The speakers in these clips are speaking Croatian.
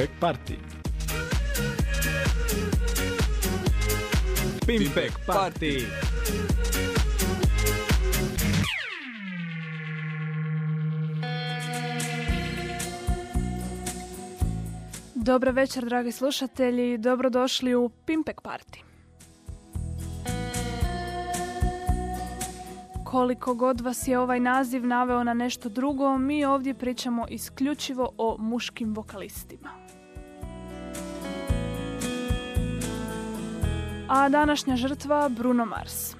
Pimpek Party. Pimpek Party. Dobro večer, dragi slušatelji. Dobrodošli u Pimpek Party. Koliko god vas je ovaj naziv naveo na nešto drugo, mi ovdje pričamo isključivo o muškim vokalistima. A današnja žrtva Bruno Mars.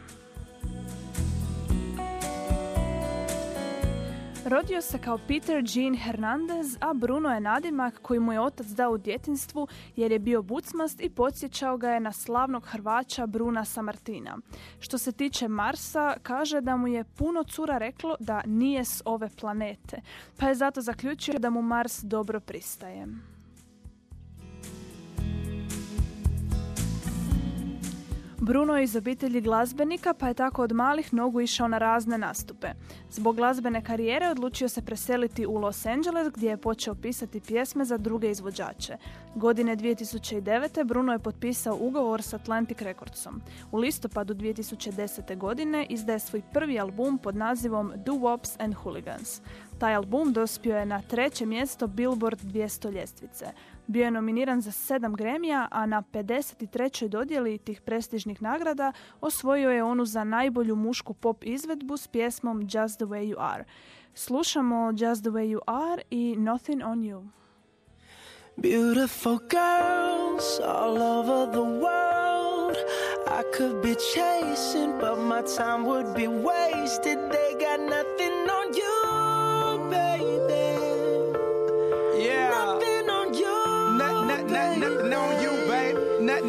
Rodio se kao Peter Jean Hernandez, a Bruno je nadimak koji mu je otac dao u djetinstvu jer je bio bucmast i podsjećao ga je na slavnog Hrvača Bruna Samartina. Što se tiče Marsa, kaže da mu je puno cura reklo da nije s ove planete, pa je zato zaključio da mu Mars dobro pristaje. Bruno je iz obitelji glazbenika pa je tako od malih nogu išao na razne nastupe. Zbog glazbene karijere odlučio se preseliti u Los Angeles gdje je počeo pisati pjesme za druge izvođače. Godine 2009. Bruno je potpisao ugovor s Atlantic Recordsom. U listopadu 2010. godine izdaje svoj prvi album pod nazivom Do Wops and Hooligans. Taj album dospio je na treće mjesto Billboard 200 ljestvice. Bio je nominiran za sedam gremija, a na 53. dodjeli tih prestižnih nagrada osvojio je onu za najbolju mušku pop izvedbu s pjesmom Just the way you are. Slušamo Just the way you are i Nothing on you. Beautiful girls all over the world. I could be chasing, but my time would be wasted. They got nothing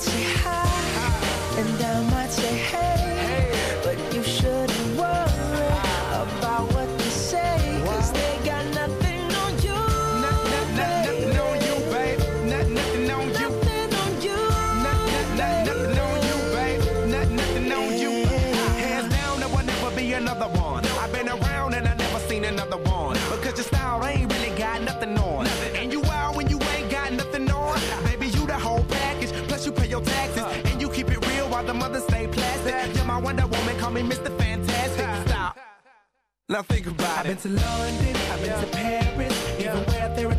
Say hi, and I Now think about I've it. been to London, I've been to Paris, even where there in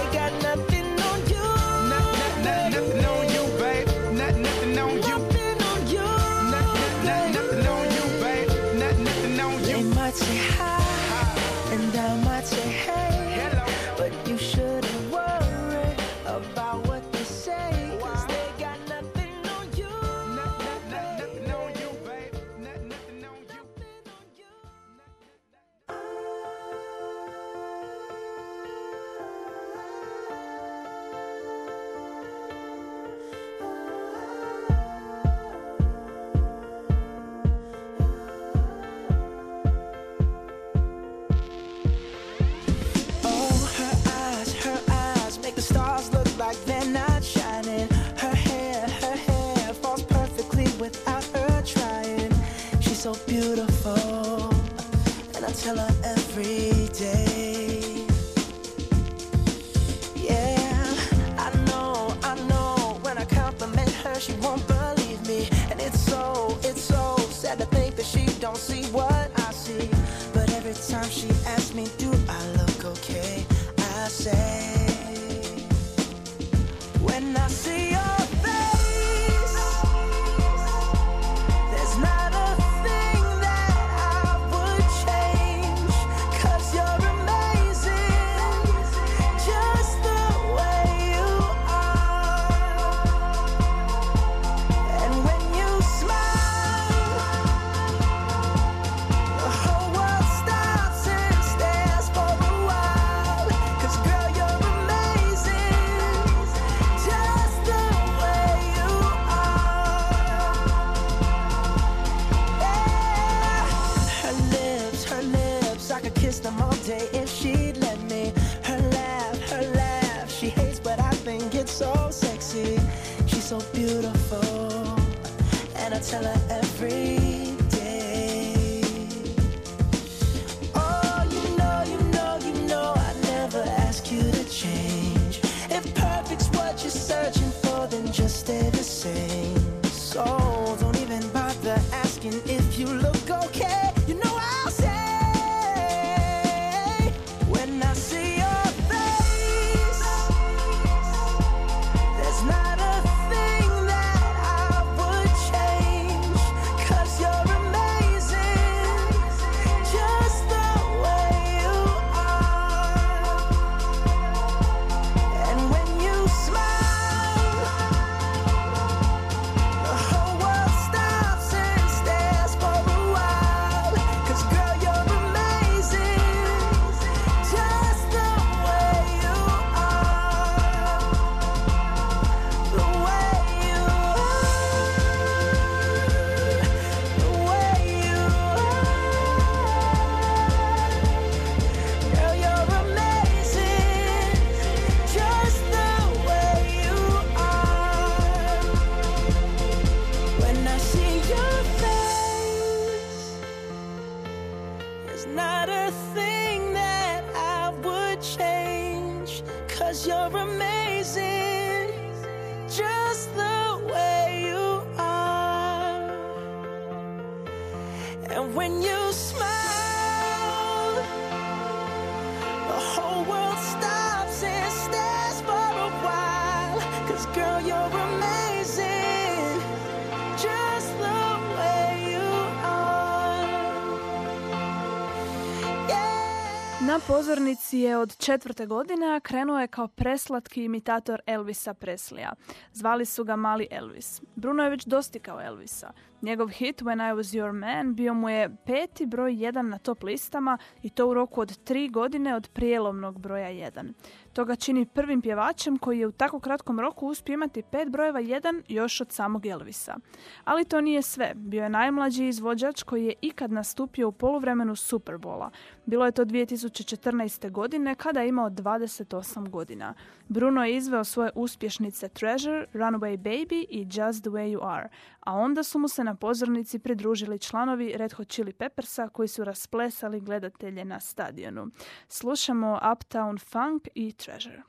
Pozornici je od četvrte godine, krenuo je kao preslatki imitator Elvisa Presleya. Zvali su ga Mali Elvis. Bruno je već dostikao Elvisa. Njegov hit When I Was Your Man bio mu je peti broj jedan na top listama i to u roku od tri godine od prijelomnog broja jedan. To ga čini prvim pjevačem koji je u tako kratkom roku uspio imati pet brojeva jedan još od samog Elvisa. Ali to nije sve. Bio je najmlađi izvođač koji je ikad nastupio u poluvremenu Superbola. Bilo je to 2014. godine kada je imao 28 godina. Bruno je izveo svoje uspješnice Treasure, Runaway Baby i Just the Way You Are, a onda su mu se na pozornici pridružili članovi Red Hot Chili Peppersa koji su rasplesali gledatelje na stadionu. Slušamo Uptown Funk i Treasure.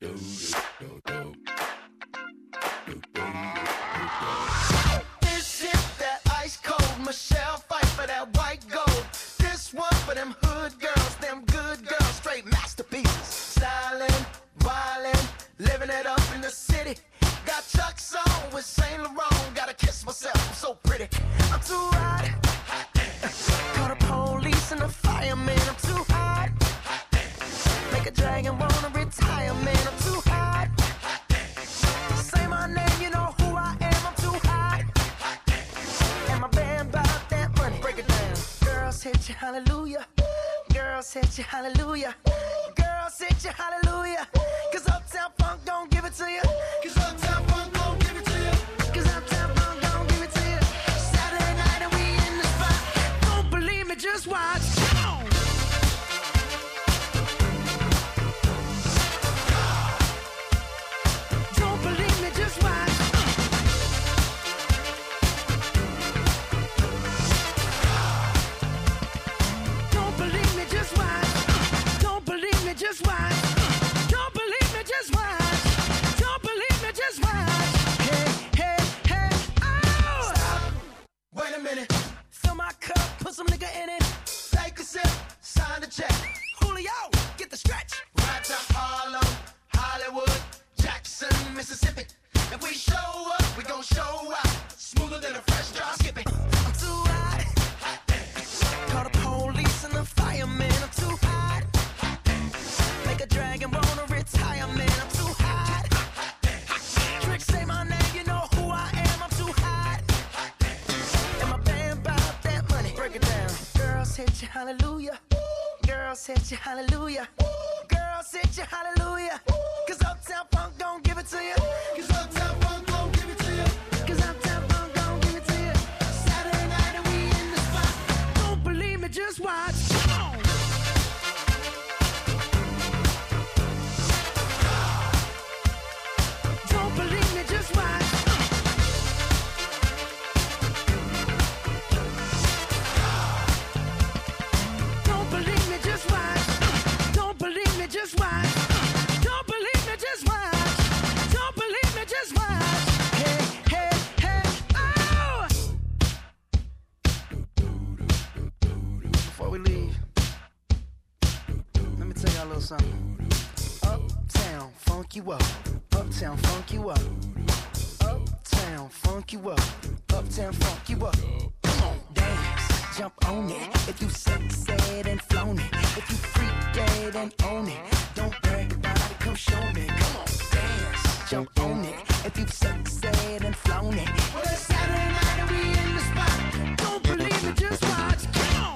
This living it up in the city. Got Chuck's on with Saint Laurent. Gotta kiss myself, I'm so pretty. I'm too hot. Call the police and the fireman. I'm too hot. Make a dragon wanna retire, man. I'm too hot. Say my name, you know who I am. I'm too hot. And my band bought that money. Break it down. Girls hit you, hallelujah. Girls hit you, hallelujah. Girls hit you, hallelujah. Cause Uptown Funk don't give it to you. Cause Uptown Funk don't give it to you. Cause Uptown Funk don't give it to you. Saturday night and we in the spot. Don't believe me, just watch. Mississippi. If we show up, we gon' show up Smoother than a fresh drop skipping. I'm too hot. hot damn. Call the police and the firemen. I'm too hot. hot damn. Make a dragon roll to retire, man. I'm too hot. hot damn. Trick say my name, you know who I am. I'm too hot. And my band that money. Break it down. Girls hit you, hallelujah. Ooh. Girls hit you, hallelujah. Ooh. Girls hit you, hallelujah. Ooh. Cause Uptown Funk don't give it to you. Y'all a little something. Uptown, funk you up. Uptown, funk you up. Uptown, funk you up. Uptown, funk you up. Come on, dance, jump on it. If you said and flown it, if you freak dead and own it, don't brag about it. Come show me. Come on, dance, jump on it. If you said and flown it, well it's Saturday night and we in the spot. Don't believe it, just watch. Come on.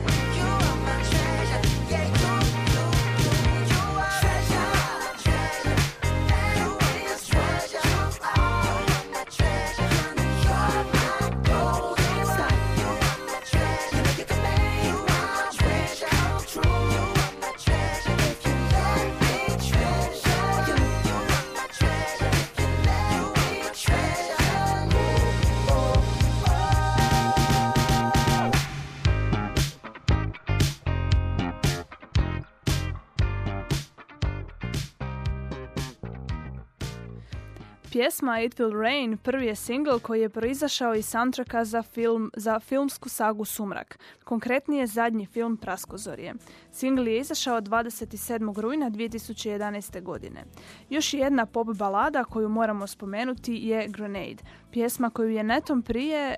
pjesma It Will Rain prvi je single koji je proizašao iz soundtracka za, film, za filmsku sagu Sumrak, konkretnije zadnji film Praskozorje. Single je izašao 27. rujna 2011. godine. Još jedna pop balada koju moramo spomenuti je Grenade, pjesma koju je netom prije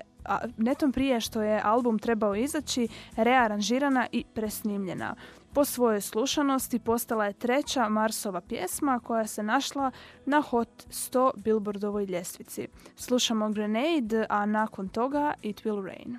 netom prije što je album trebao izaći, rearanžirana i presnimljena. Po svojoj slušanosti postala je treća Marsova pjesma koja se našla na Hot 100 Billboardovoj ljestvici. Slušamo Grenade, a nakon toga It Will Rain.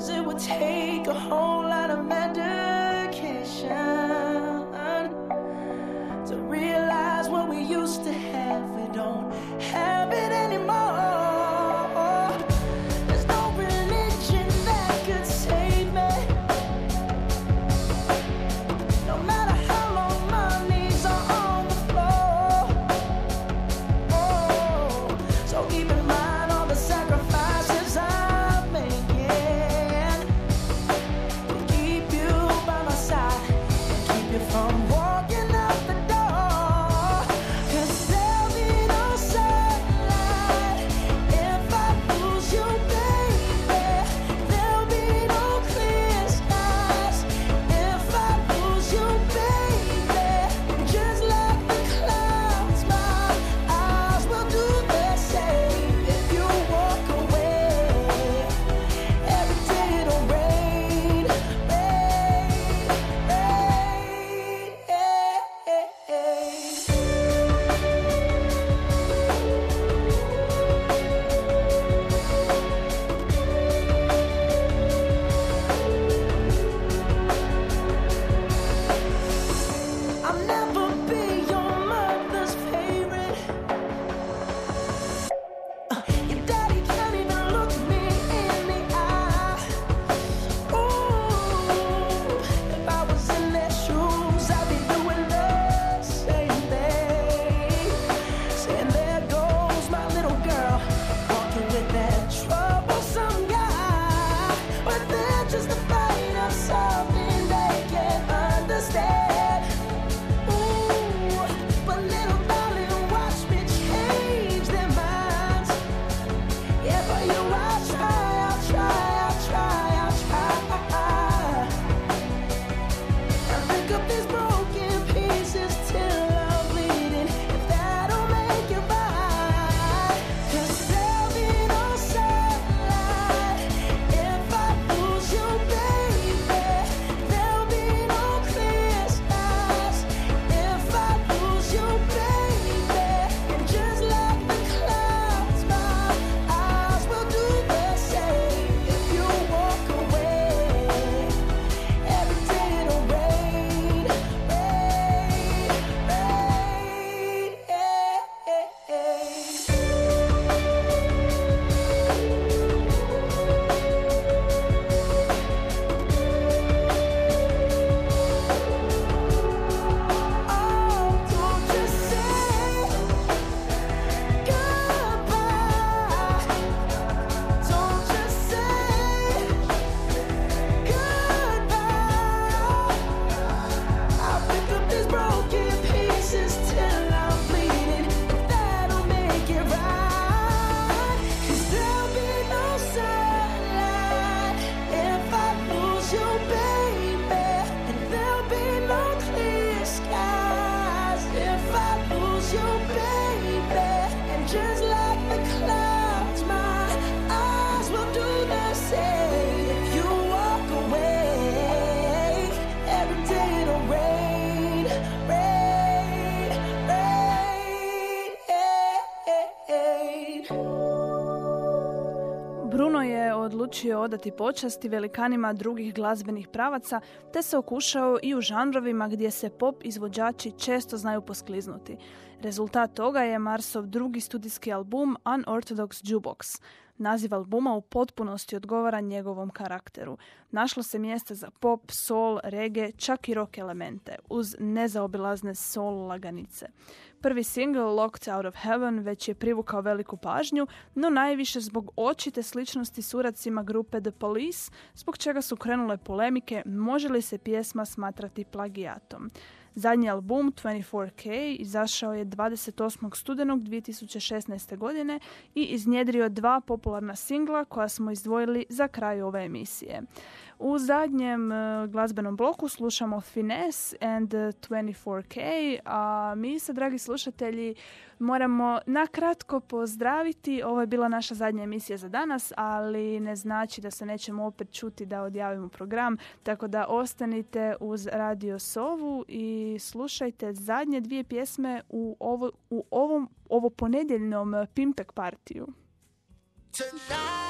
Cause it would take a whole lot of mending. Odati počasti velikanima drugih glazbenih pravaca, te se okušao i u žanrovima gdje se pop izvođači često znaju poskliznuti. Rezultat toga je Marsov drugi studijski album Unorthodox Jukebox. Naziv albuma u potpunosti odgovara njegovom karakteru. Našlo se mjesta za pop, soul, reggae, čak i rock elemente, uz nezaobilazne soul laganice. Prvi single Locked Out of Heaven već je privukao veliku pažnju, no najviše zbog očite sličnosti suracima grupe The Police, zbog čega su krenule polemike može li se pjesma smatrati plagijatom. Zadnji album 24K izašao je 28. studenog 2016. godine i iznjedrio dva popularna singla koja smo izdvojili za kraj ove emisije. U zadnjem e, glazbenom bloku slušamo Finesse and 24K, a mi se, dragi slušatelji, moramo nakratko pozdraviti. Ovo je bila naša zadnja emisija za danas, ali ne znači da se nećemo opet čuti da odjavimo program, tako da ostanite uz Radio Sovu i slušajte zadnje dvije pjesme u, ovo, u ovom ovo ponedjeljnom Pimpek partiju. tell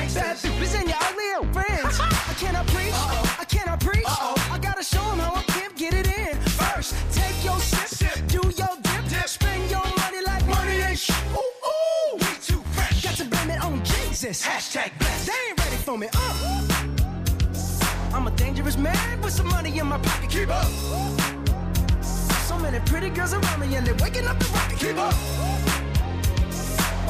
access. This ain't your ugly old friends. I cannot preach. I cannot preach. I gotta show them how I pimp get it in. First, take your sip, do your dip, dip, spend your money like money ain't shit. ooh, ooh. We too fresh. Got to blame it on Jesus. Hashtag blessed. They ain't ready for me. Uh. I'm a dangerous man with some money in my pocket. Keep up. So many pretty girls around me and they're waking up the rocket. Keep up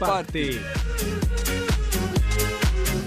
parte.